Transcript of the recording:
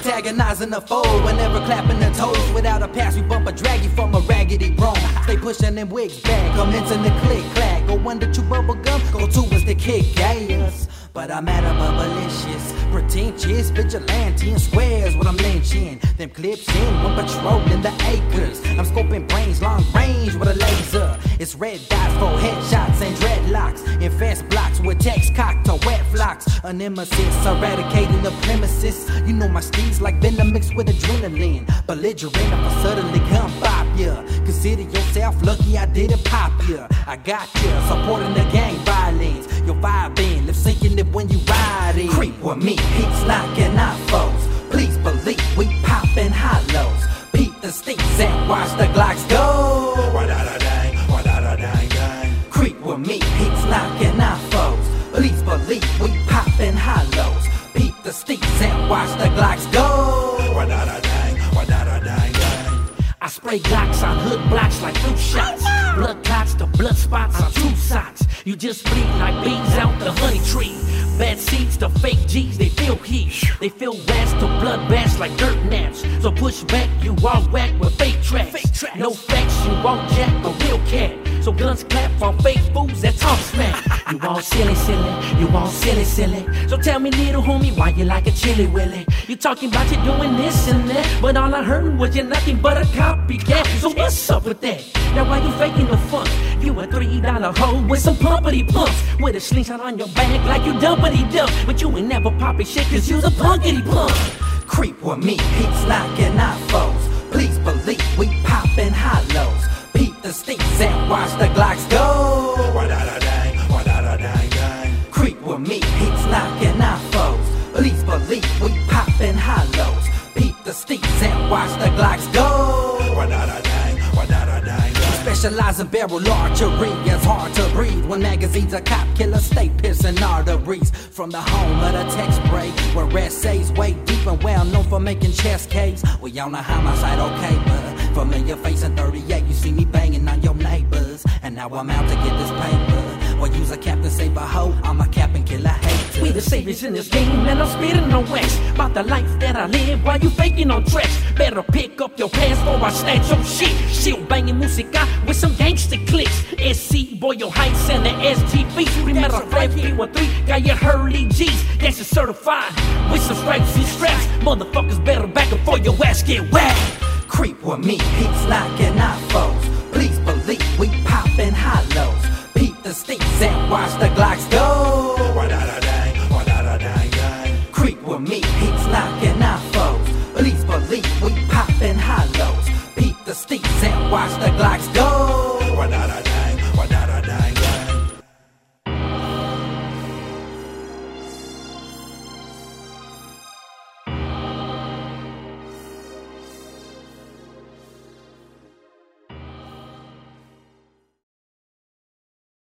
Antagonizing the foe, whenever clapping the toes. Without a pass, we bump a drag you from a raggedy roam. Stay pushing them wigs back, commencing the click clack. Go to chew bubble But I'm at a bubblicious, pretentious, vigilante and squares what I'm lynching. Them clips in when patrolling the acres. I'm scoping brains long range with a laser. It's red dots for headshots and dreadlocks. Infest blocks with text cocked to wet flocks. A nemesis eradicating the premises. You know my steeds like venom mixed with adrenaline. Belligerent if I suddenly come pop ya. Consider yourself lucky I didn't pop ya. I got ya supporting the gang violence. Your vibe lip syncing it when you ride it. Creep with me, heat's knocking out foes. Please believe we popping hollows. Peep the sticks and watch the Glocks go. Creep with me, heat's knocking out foes. Please believe we popping hollows. Peep the sticks and watch the Glocks go. Spray Glocks on hood blocks like flu shots. Blood clots to blood spots on two socks. You just bleed like bees out the honey tree. Bad seeds to fake G's, they feel heat. They feel rats to blood baths like dirt naps. So push back, you all whack with fake tracks. No facts, you won't jack a real cat. So guns clap for fake fools that talk smack. You all silly, silly, you all silly, silly. So tell me, little homie, why you like a chili willy? You talking about you doing this and that, but all I heard was you're nothing but a copycat. So what's up with that? Now why you faking the funk? You a three dollar hoe with some pumpity pumps, with a slingshot on your back like you dumpity dump, but you ain't never popping shit 'cause you's a punkity pump. Creep with me, heat's knocking out foes. Please believe we popping hollows. The sticks and watch the Glocks go. Creep with me, heat's knocking out foes. Please believe we popping hollows. Peep the sticks and watch the Glocks go. Specialize in barrel archery, it's hard to breathe when magazines are cop killers stay piercing arteries. From the home of the text break, where essays way deep and well known for making chest caves. We on the homicide, okay, but familiar face in 38, you see me banging on your neighbors. And now I'm out to get this paper. Well, use a cap to save a hoe, I'm a cap and kill a hater. We the saviors in this game, and I'm spitting on wax. About the life that I live while you faking on tracks. Better pick up your pants or I snatch your shit. Still banging musica with some gangster clicks. SC, boy, your heights and the SGB. Remember, 5313, got your Hurley G's. Gangster certified with some stripes and straps. Motherfuckers better back up for your ass get whacked. Creep with me, heat's knocking out foes. The sticks and watch the Glocks go. Creep with me, heat's knocking out foes. Please believe we popping hollows. Peep the sticks and watch the Glocks go.